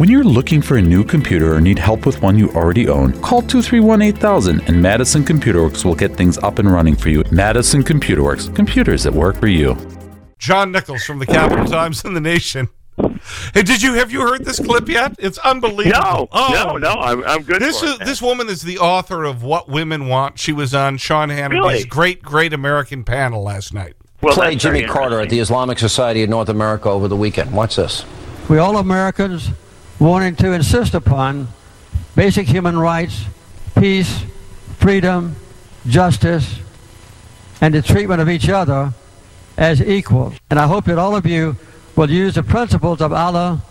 When you're looking for a new computer or need help with one you already own, call 231 8000 and Madison Computer Works will get things up and running for you. Madison Computer Works, computers that work for you. John Nichols from the Capital Times and the Nation. Hey, did you have you heard this clip yet? It's unbelievable. No, oh, no, no. I'm, I'm good. This is, it, this woman is the author of What Women Want. She was on Sean Hannity's really? great, great American panel last night. Well, Play Jimmy Carter at the Islamic Society of North America over the weekend. Watch this. We all Americans wanting to insist upon basic human rights, peace, freedom, justice, and the treatment of each other as equals. And I hope that all of you will use the principles of Allah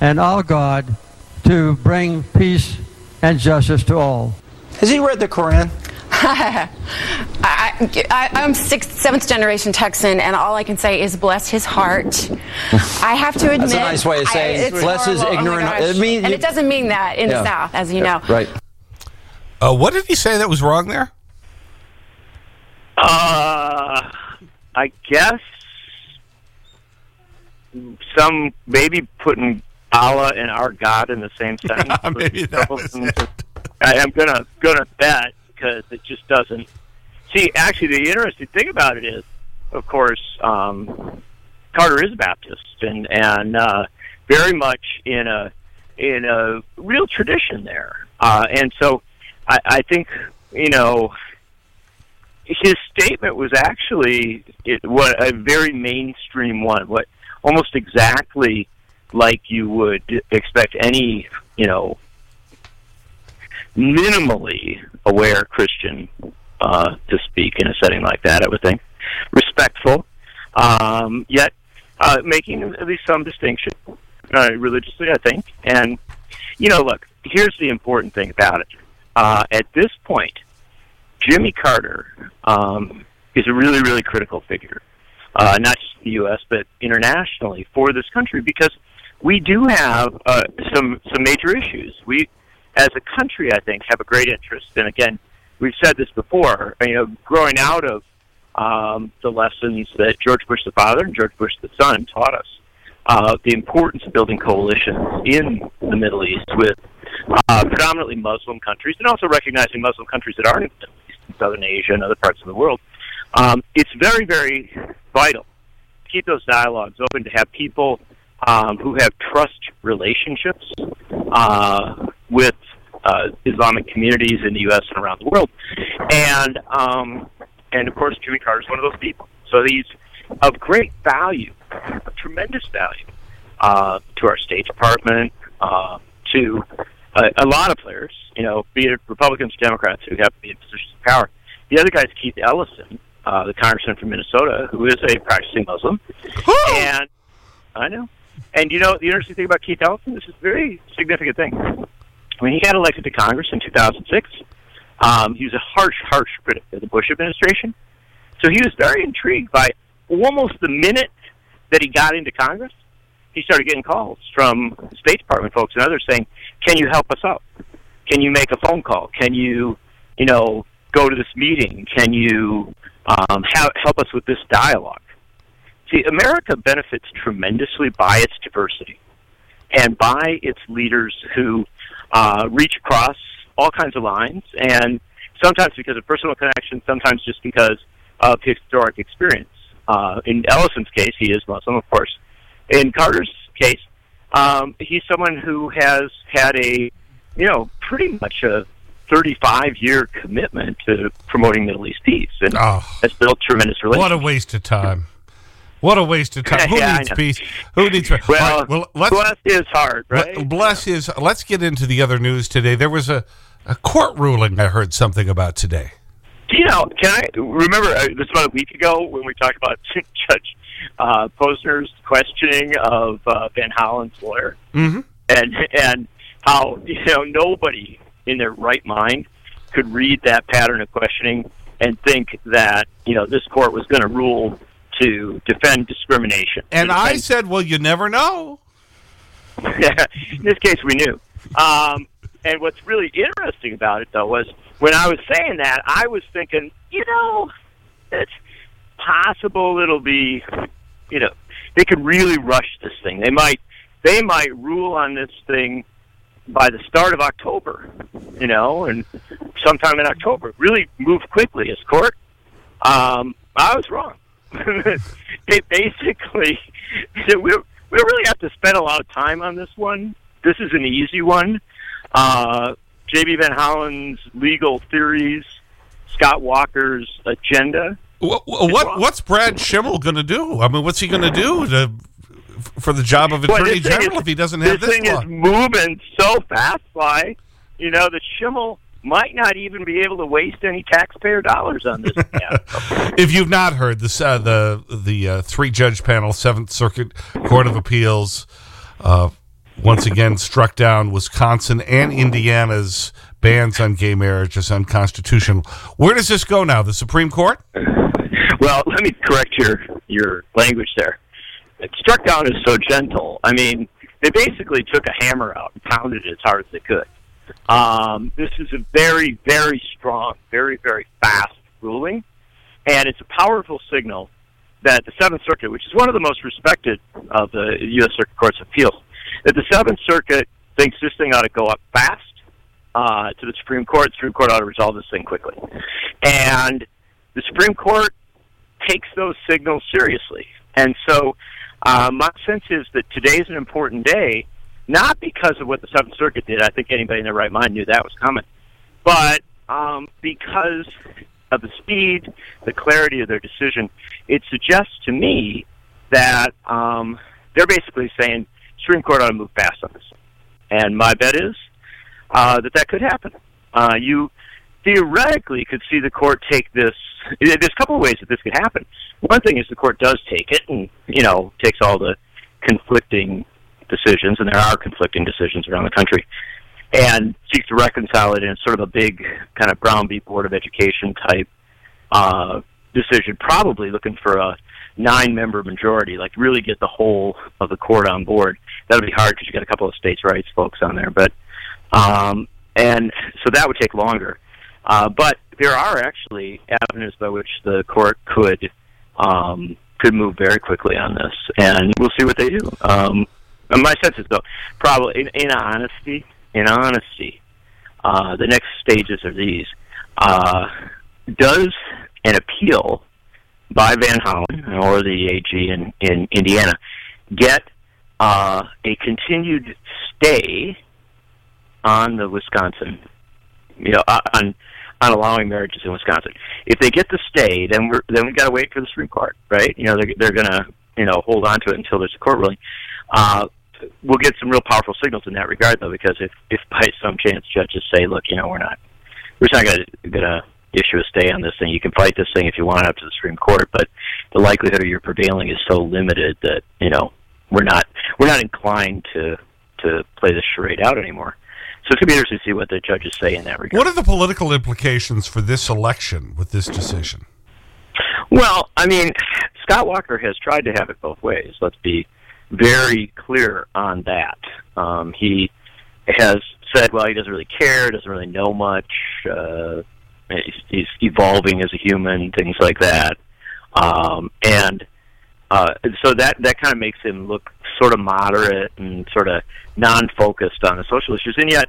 and our God to bring peace and justice to all. Has he read the Quran? I, am sixth, seventh generation Texan, and all I can say is bless his heart. I have to admit, that's a nice way of saying I, bless his oh ignorant. Oh I mean, and it doesn't mean that in yeah. the South, as you know. Right. Uh, what did he say that was wrong there? Uh, I guess some maybe putting Allah and our God in the same sentence. maybe that was it. I am gonna gonna bet because it just doesn't. See, actually, the interesting thing about it is, of course, um, Carter is a Baptist and and uh, very much in a in a real tradition there, uh, and so I, I think you know his statement was actually it, what a very mainstream one, what almost exactly like you would expect any you know minimally aware Christian uh, to speak in a setting like that. I would think respectful, um, yet uh, making at least some distinction uh, religiously. I think, and you know, look, here's the important thing about it. Uh, at this point, Jimmy Carter um, is a really, really critical figure, uh, not just in the U.S. but internationally for this country because we do have uh, some some major issues. We as a country, I think, have a great interest. And again, we've said this before. You know, growing out of um, the lessons that George Bush the father and George Bush the son taught us, uh, the importance of building coalitions in the Middle East with uh, predominantly Muslim countries, and also recognizing Muslim countries that aren't in the Middle East, in Southern Asia and other parts of the world. Um, it's very, very vital to keep those dialogues open, to have people um, who have trust relationships uh, with uh, Islamic communities in the U.S. and around the world. And um, and of course, Jimmy Carter is one of those people. So he's of great value, of tremendous value uh, to our State Department, uh, to uh, a lot of players. You know, be it Republicans, Democrats who have to be in positions of power. The other guy is Keith Ellison, uh, the congressman from Minnesota, who is a practicing Muslim. and I know. And you know, the interesting thing about Keith Ellison, this is a very significant thing when he got elected to Congress in 2006, um, he was a harsh, harsh critic of the Bush administration. So he was very intrigued by almost the minute that he got into Congress, he started getting calls from State Department folks and others saying, "Can you help us out? Can you make a phone call? Can you, you know, go to this meeting? Can you um, ha- help us with this dialogue?" See, America benefits tremendously by its diversity and by its leaders who uh, reach across all kinds of lines, and sometimes because of personal connection, sometimes just because of historic experience. Uh, in Ellison's case, he is Muslim, of course. In Carter's case, um, he's someone who has had a, you know, pretty much a 35 year commitment to promoting Middle East peace and oh, has built tremendous relationships. What a waste of time. What a waste of time. Who Yeah, needs peace? Who needs peace? Well, right, well let's, bless his heart, right? bless his. Let's get into the other news today. There was a, a court ruling I heard something about today. You know, can I remember uh, this about a week ago when we talked about Judge uh, Posner's questioning of uh, Van Hollen's lawyer, Mhm. and and how you know nobody in their right mind could read that pattern of questioning and think that you know this court was going to rule to defend discrimination. And To I said, well, you never know. in this case, we knew. Um, and what's really interesting about it, though, was when I was saying that, I was thinking, you know, it's possible it'll be, you know, they could really rush this thing. They might, they might rule on this thing by the start of October, you know, and sometime in October. Really move quickly as court. Um, I was wrong. it basically, we, we don't really have to spend a lot of time on this one. This is an easy one. Uh, J.B. Van Hollen's legal theories, Scott Walker's agenda. What, what what's Brad Schimel going to do? I mean, what's he going to do to for the job of Attorney General is, if he doesn't have this this thing law? is moving so fast, Sly. You know, the Schimel might not even be able to waste any taxpayer dollars on this. if you've not heard, this, uh, the, the uh, three-judge panel, Seventh Circuit Court of Appeals, uh, once again struck down Wisconsin and Indiana's bans on gay marriage as unconstitutional. Where does this go now? The Supreme Court? well, let me correct your, your language there. It struck down is so gentle. I mean, they basically took a hammer out and pounded it as hard as they could. Um, this is a very, very strong, very, very fast ruling, and it's a powerful signal that the Seventh Circuit, which is one of the most respected of the U.S. Circuit Courts of Appeals, that the Seventh Circuit thinks this thing ought to go up fast uh, to the Supreme Court. The Supreme Court ought to resolve this thing quickly, and the Supreme Court takes those signals seriously. And so, uh, my sense is that today is an important day not because of what the Seventh Circuit did. I think anybody in their right mind knew that was coming, but um, because of the speed, the clarity of their decision, it suggests to me that um, they're basically saying Supreme Court ought to move fast on this. And my bet is uh, that that could happen. Uh, you theoretically could see the court take this. There's a couple of ways that this could happen. One thing is the court does take it and you know takes all the conflicting decisions, and there are conflicting decisions around the country, and seeks to reconcile it in sort of a big kind of Brown v. Board of Education type uh, decision, probably looking for a nine-member majority, like really get the whole of the court on board. That would be hard because you got a couple of states' rights folks on there, but um, and so that would take longer. Uh, but there are actually avenues by which the court could um, could move very quickly on this, and we'll see what they do. Um, my sense is, though, probably in, in honesty, in honesty, uh, the next stages are these: uh, does an appeal by Van Hollen or the AG in in Indiana get uh, a continued stay on the Wisconsin, you know, uh, on on allowing marriages in Wisconsin. If they get the stay, then we're then we got to wait for the Supreme Court, right? You know, they're they're gonna you know hold on to it until there's a court ruling. Uh, we'll get some real powerful signals in that regard, though, because if if by some chance judges say, look, you know, we're not we're not gonna gonna issue a stay on this thing. You can fight this thing if you want up to the Supreme Court, but the likelihood of your prevailing is so limited that you know we're not we're not inclined to to play this charade out anymore. So it's going to be interesting to see what the judges say in that regard. What are the political implications for this election with this decision? Well, I mean, Scott Walker has tried to have it both ways. Let's be very clear on that. Um, he has said, well, he doesn't really care, doesn't really know much. Uh, he's, he's evolving as a human, things like that. Um, and uh, so that that kind of makes him look sort of moderate and sort of non-focused on the social issues. And yet,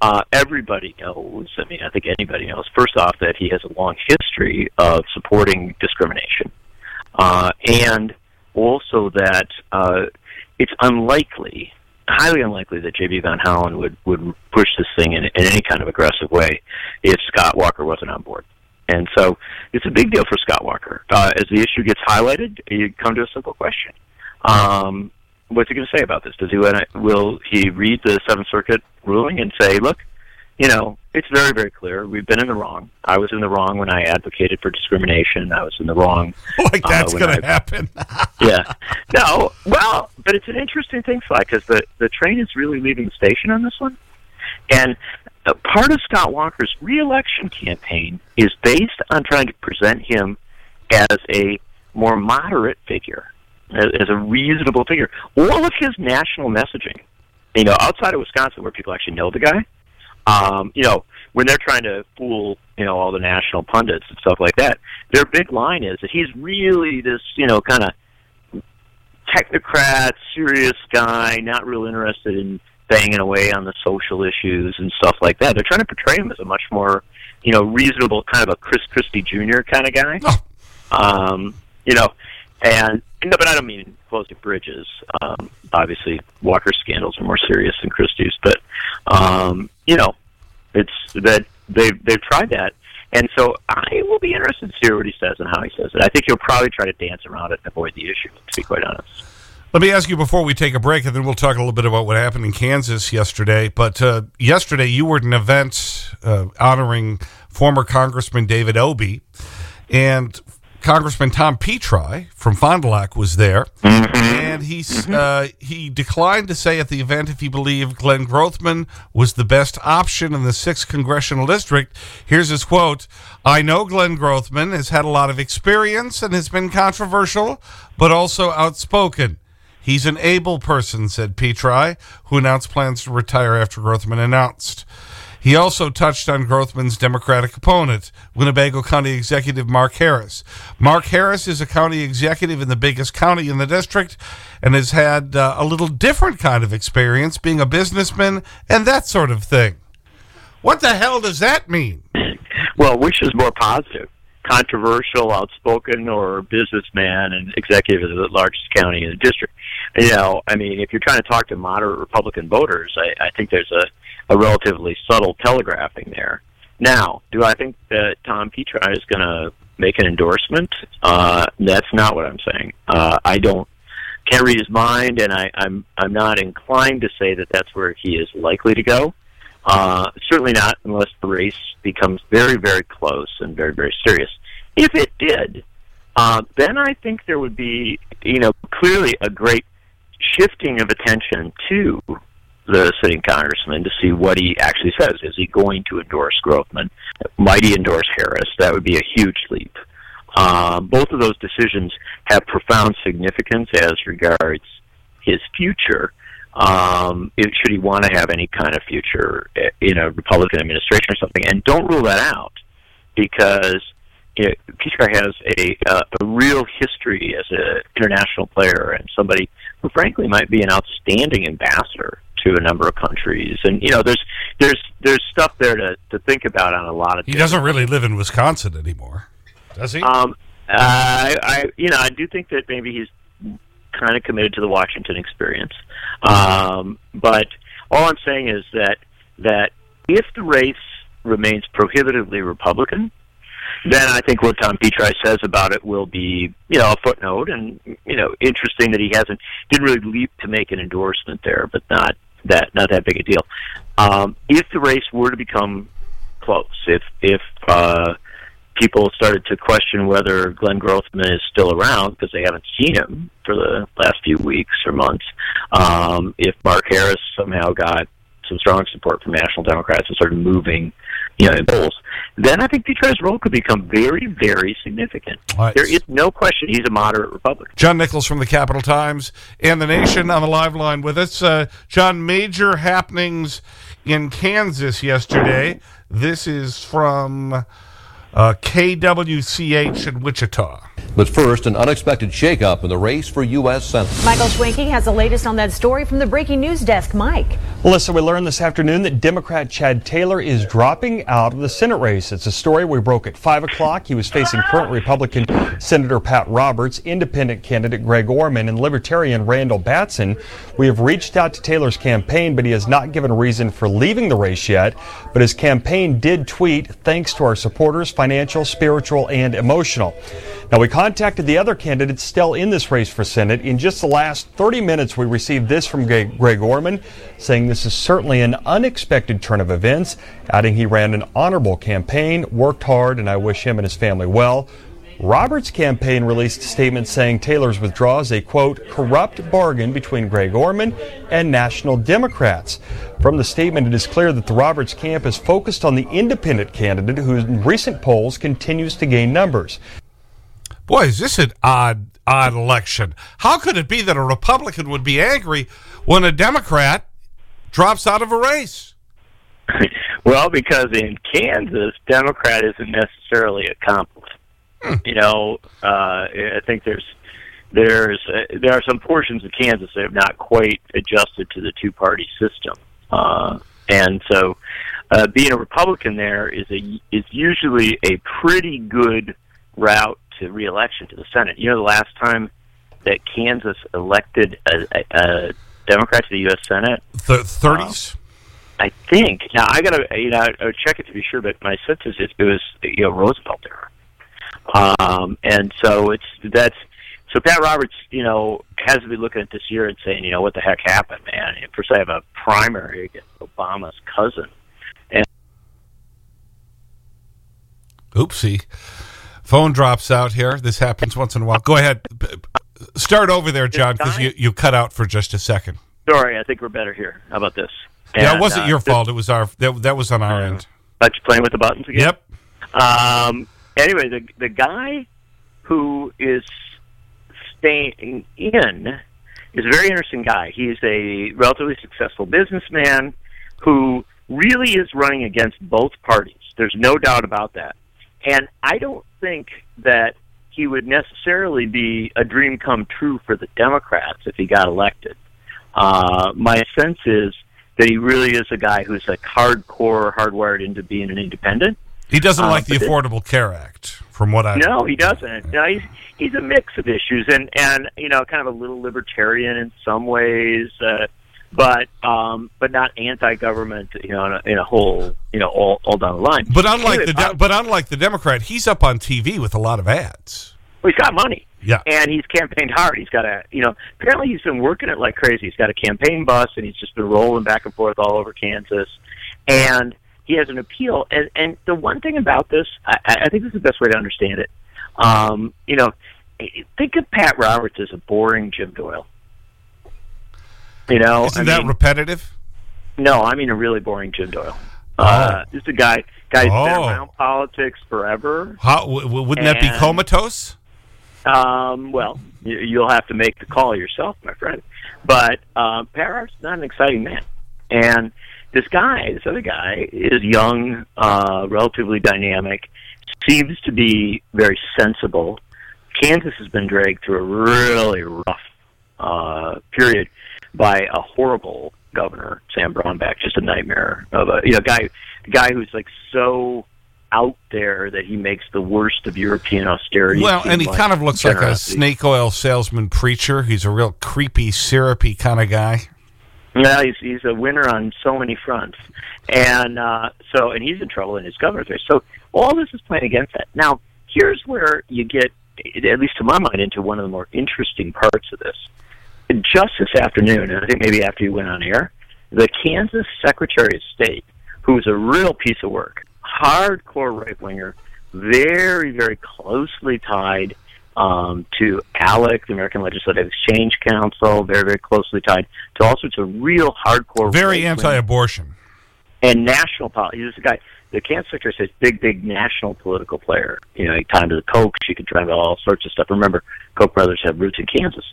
uh, everybody knows. I mean, I think anybody knows. First off, that he has a long history of supporting discrimination, uh, and also that uh, it's unlikely, highly unlikely, that J.B. Van Hollen would would push this thing in, in any kind of aggressive way if Scott Walker wasn't on board. And so it's a big deal for Scott Walker. Uh, as the issue gets highlighted, you come to a simple question. Um, what's he going to say about this? Does he will he read the Seventh Circuit ruling and say, look, you know, it's very, very clear. We've been in the wrong. I was in the wrong when I advocated for discrimination. I was in the wrong. Like that's uh, going to happen. yeah. No. Well, but it's an interesting thing, Sly, because the the train is really leaving the station on this one, and uh, part of Scott Walker's reelection campaign is based on trying to present him as a more moderate figure, as, as a reasonable figure. All of his national messaging, you know, outside of Wisconsin, where people actually know the guy, um, you know, when they're trying to fool, you know, all the national pundits and stuff like that, their big line is that he's really this, you know, kind of technocrat, serious guy, not real interested in banging away on the social issues and stuff like that. They're trying to portray him as a much more, you know, reasonable kind of a Chris Christie Jr. kind of guy. Oh. Um, you know, and no, but I don't mean closing bridges. Um, obviously, Walker's scandals are more serious than Christie's, but um, you know, it's that they've they've tried that, and so I will be interested to hear what he says and how he says it. I think he'll probably try to dance around it and avoid the issue. To be quite honest. Let me ask you before we take a break, and then we'll talk a little bit about what happened in Kansas yesterday. But uh, yesterday, you were at an event uh, honoring former Congressman David Obey, and Congressman Tom Petri from Fond du Lac was there. And he, uh, he declined to say at the event if he believed Glenn Grothman was the best option in the 6th Congressional District. Here's his quote I know Glenn Grothman has had a lot of experience and has been controversial, but also outspoken. He's an able person, said Petri, who announced plans to retire after Grothman announced. He also touched on Grothman's Democratic opponent, Winnebago County Executive Mark Harris. Mark Harris is a county executive in the biggest county in the district and has had uh, a little different kind of experience being a businessman and that sort of thing. What the hell does that mean? Well, which is more positive? Controversial, outspoken, or businessman and executive of the largest county in the district? You know, I mean, if you're trying to talk to moderate Republican voters, I, I think there's a, a relatively subtle telegraphing there. Now, do I think that Tom Petri is going to make an endorsement? Uh, that's not what I'm saying. Uh, I don't read his mind, and I, I'm I'm not inclined to say that that's where he is likely to go. Uh, certainly not unless the race becomes very, very close and very, very serious. If it did, uh, then I think there would be, you know, clearly a great shifting of attention to the sitting congressman to see what he actually says. Is he going to endorse Grothman? Might he endorse Harris? That would be a huge leap. Um, both of those decisions have profound significance as regards his future um, should he want to have any kind of future in a Republican administration or something. And don't rule that out because you know, has a, uh, a real history as an international player and somebody who, frankly, might be an outstanding ambassador to a number of countries. And you know, there's there's there's stuff there to to think about on a lot of. He doesn't really live in Wisconsin anymore, does he? Um, I, I you know I do think that maybe he's kind of committed to the Washington experience. Um, but all I'm saying is that that if the race remains prohibitively Republican, then I think what Tom Petri says about it will be, you know, a footnote, and you know, interesting that he hasn't didn't really leap to make an endorsement there, but not that not that big a deal. Um, if the race were to become close, if if uh, people started to question whether Glenn Grothman is still around because they haven't seen him for the last few weeks or months. Um, if Mark Harris somehow got some strong support from National Democrats and started moving, you know, in polls, then I think Petri's role could become very, very significant. Right. There is no question he's a moderate Republican. John Nichols from the Capital Times and The Nation on the live line with us. Uh, John, major happenings in Kansas yesterday. This is from uh, KWCH in Wichita. But first, an unexpected shakeup in the race for U.S. Senate. Michael Schwenke has the latest on that story from the breaking news desk. Mike. Melissa, we learned this afternoon that Democrat Chad Taylor is dropping out of the Senate race. It's a story we broke at 5 o'clock. He was facing current Republican Senator Pat Roberts, independent candidate Greg Orman, and Libertarian Randall Batson. We have reached out to Taylor's campaign, but he has not given a reason for leaving the race yet. But his campaign did tweet, thanks to our supporters, financial, spiritual, and emotional. Now, we contacted the other candidates still in this race for Senate. In just the last 30 minutes, we received this from Greg Orman, saying this is certainly an unexpected turn of events, adding he ran an honorable campaign, worked hard, and I wish him and his family well. Roberts' campaign released a statement saying Taylor's withdrawal is a quote, corrupt bargain between Greg Orman and national Democrats. From the statement, it is clear that the Roberts camp is focused on the independent candidate who in recent polls continues to gain numbers. Boy, is this an odd, odd election. How could it be that a Republican would be angry when a Democrat drops out of a race? well, because in Kansas, Democrat isn't necessarily a compliment. Hmm. You know, uh, I think there's there's uh, there are some portions of Kansas that have not quite adjusted to the two party system, uh, and so uh, being a Republican there is a is usually a pretty good route to reelection to the Senate. You know, the last time that Kansas elected a, a, a Democrat to the U.S. Senate, the 30s. I think now I gotta you know I would check it to be sure, but my sense is it, it was you know Roosevelt era, um, and so it's that's so Pat Roberts you know has to be looking at this year and saying you know what the heck happened, man. First I have a primary against Obama's cousin, and oopsie, phone drops out here. This happens once in a while. Go ahead, start over there, John, because you you cut out for just a second. Sorry, I think we're better here. How about this? yeah, it wasn't uh, your fault. It was our that, that was on our end. But you playing with the buttons again? Yep. Um, anyway, the the guy who is staying in is a very interesting guy. He's a relatively successful businessman who really is running against both parties. There's no doubt about that. And I don't think that he would necessarily be a dream come true for the Democrats if he got elected. Uh, my sense is that he really is a guy who's like hardcore, hardwired into being an independent. He doesn't Uh, like the Affordable Care Act, from what I No, he doesn't. No, he's he's a mix of issues, and and you know, kind of a little libertarian in some ways, uh, but um, but not anti-government. You know, in a, in a whole, you know, all all down the line. But unlike the de uh, but unlike the Democrat, he's up on TV with a lot of ads. well, he's got money. Yeah. and he's campaigned hard. He's got a, you know, apparently he's been working it like crazy. He's got a campaign bus, and he's just been rolling back and forth all over Kansas, and he has an appeal. And and the one thing about this, I, I think this is the best way to understand it. Um, you know, think of Pat Roberts as a boring Jim Doyle. You know, Isn't I that mean, repetitive? no, I mean a really boring Jim Doyle. Uh, just a guy, guy's been Oh. around politics forever. How, wouldn't that be comatose? Um, well, you, you'll have to make the call yourself, my friend. But uh, not an exciting man, and this guy, this other guy, is young, uh, relatively dynamic, seems to be very sensible. Kansas has been dragged through a really rough uh, period by a horrible governor, Sam Brownback, just a nightmare of a you know guy, a guy who's like so out there that he makes the worst of European austerity. Well, and he like kind of looks like a snake oil salesman preacher. He's a real creepy, syrupy kind of guy. Yeah, he's he's a winner on so many fronts, and uh, so and he's in trouble in his governor's race. So all this is playing against that. Now, here's where you get, at least to my mind, into one of the more interesting parts of this. Just this afternoon, and I think maybe after you went on air, the Kansas Secretary of State, who's a real piece of work, hardcore right winger, very very closely tied um, to ALEC, the American Legislative Exchange Council, very, very closely tied to all sorts of real hardcore. Very anti-abortion. And national politics. He's a guy, the Kansas Secretary says, big, big national political player. You know, he tied to the Koch, she could drive all sorts of stuff. Remember, Koch brothers have roots in Kansas.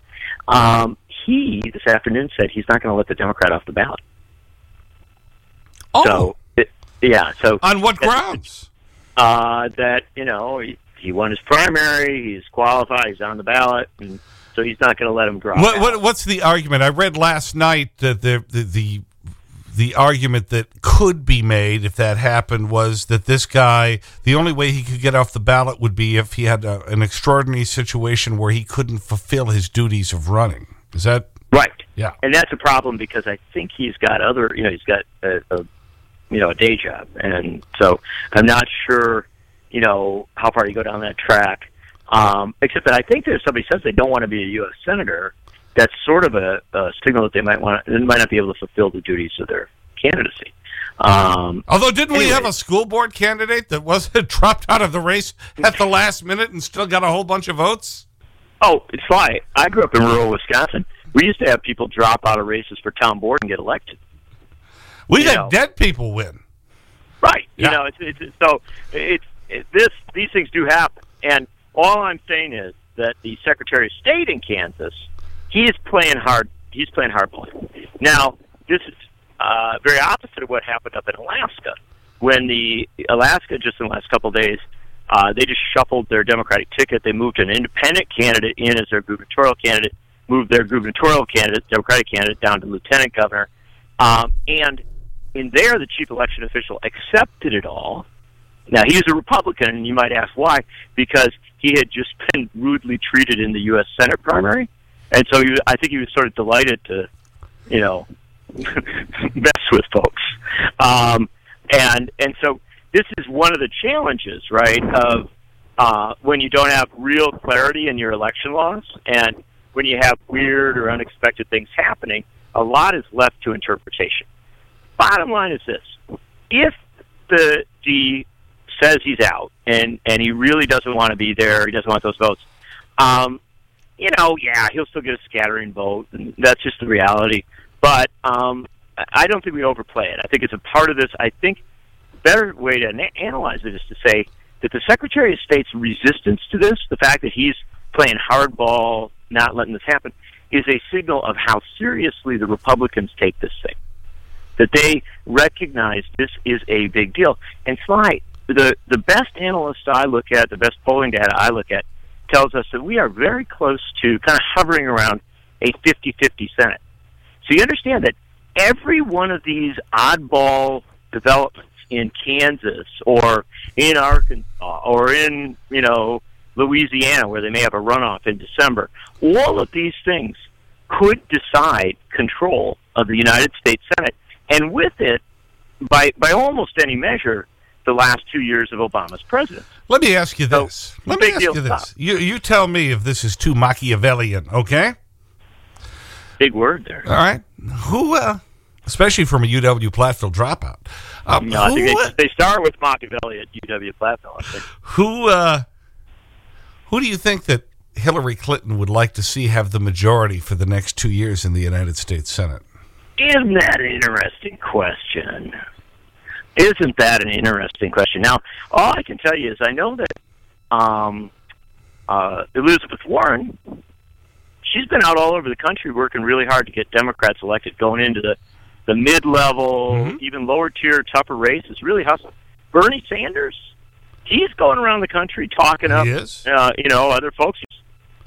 Um, he, this afternoon, said he's not going to let the Democrat off the ballot. Oh, So, it, yeah, so. on what grounds? uh, that you know he, he won his primary, he's qualified, he's on the ballot, and so he's not going to let him drop. What, what, what's the argument? I read last night that the, the, the, the argument that could be made if that happened was that this guy, the only way he could get off the ballot would be if he had a, an extraordinary situation where he couldn't fulfill his duties of running. Is that, Right. yeah. And that's a problem because I think he's got other, you know, he's got a, a you know, a day job, and so I'm not sure, you know, how far you go down that track. Um, except that I think that if somebody says they don't want to be a U.S. senator, that's sort of a, a signal that they might want, they might not be able to fulfill the duties of their candidacy. Um, Although, didn't we have a school board candidate that was dropped out of the race at the last minute and still got a whole bunch of votes? Oh, it's fine. I grew up in rural Wisconsin. We used to have people drop out of races for town board and get elected. We had dead people win. Right. Yeah. You know, it's, it's, it's so it's it, this these things do happen, and all I'm saying is that the Secretary of State in Kansas, he is playing hard. He's playing hardball. Now, this is uh, very opposite of what happened up in Alaska when the Alaska just in the last couple of days Uh, they just shuffled their Democratic ticket. They moved an independent candidate in as their gubernatorial candidate, moved their gubernatorial candidate, Democratic candidate, down to lieutenant governor. Um, and in there, the chief election official accepted it all. Now, he's a Republican, and you might ask why. Because he had just been rudely treated in the U.S. Senate primary. And so he, I think he was sort of delighted to, you know, mess with folks. Um, and and so this is one of the challenges, right, of uh, when you don't have real clarity in your election laws, and when you have weird or unexpected things happening, a lot is left to interpretation. Bottom line is this: if the D says he's out and and he really doesn't want to be there, he doesn't want those votes. Um, you know, yeah, he'll still get a scattering vote, and that's just the reality. But um, I don't think we overplay it. I think it's a part of this. I think better way to na- analyze it is to say that the Secretary of State's resistance to this, the fact that he's playing hardball, not letting this happen, is a signal of how seriously the Republicans take this thing. That they recognize this is a big deal. And Sly, the the best analysts I look at, the best polling data I look at, tells us that we are very close to kind of hovering around a 50-50 Senate. So you understand that every one of these oddball developments in Kansas or in Arkansas or in, you know, Louisiana where they may have a runoff in December, all of these things could decide control of the United States Senate. And with it, by by almost any measure, the last two years of Obama's presidency. Let me ask you this. So, Let me ask you this. You, you tell me if this is too Machiavellian, okay? Big word there. All right. Who, uh, especially from a UW Platteville dropout, um, No, who, they, they start with Machiavelli at UW Platteville. Who, uh, who do you think that Hillary Clinton would like to see have the majority for the next two years in the United States Senate? Isn't that an interesting question? Isn't that an interesting question? Now, all I can tell you is I know that um, uh, Elizabeth Warren, she's been out all over the country working really hard to get Democrats elected, going into the the mid level, even lower tier, tougher races, really hustling. Bernie Sanders, he's going around the country talking up, uh, you know, other folks.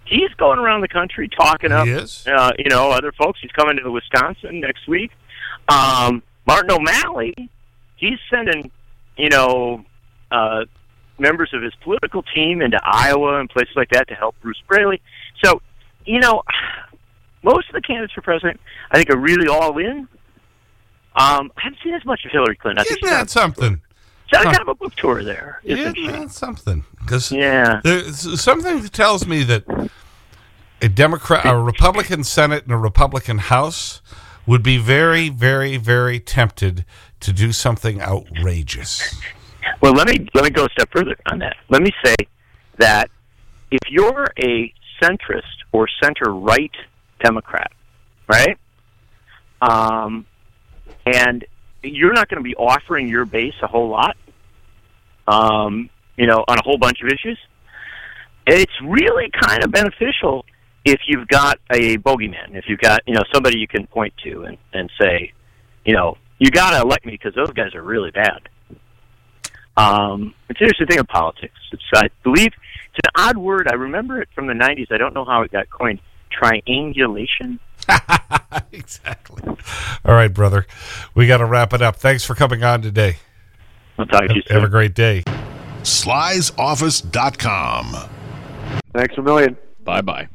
He's going around the country talking up, uh, you know, other folks. He's coming to Wisconsin next week. Um, Martin O'Malley, he's sending, you know, uh, members of his political team into Iowa and places like that to help Bruce Braley. So, you know, most of the candidates for president, I think, are really all in. Um, I haven't seen as much of Hillary Clinton. I Isn't she's that something? got kind of a book tour there, Isn't isn't that something? Because Yeah. there's something that tells me that a Democrat, a Republican Senate and a Republican House would be very, very, very tempted to do something outrageous. Well, let me let me go a step further on that. Let me say that if you're a centrist or center right Democrat, right, um, and you're not going to be offering your base a whole lot, um, you know, on a whole bunch of issues, it's really kind of beneficial if you've got a bogeyman, if you've got you know somebody you can point to and and say, you know, you got to elect me because those guys are really bad. Um, it's an interesting thing in politics. It's, I believe it's an odd word. I remember it from the '90s. I don't know how it got coined. Triangulation. exactly. All right, brother. We got to wrap it up. Thanks for coming on today. I'll talk to you soon. Have a great day. Slysoffice.com. Thanks a million. Bye bye.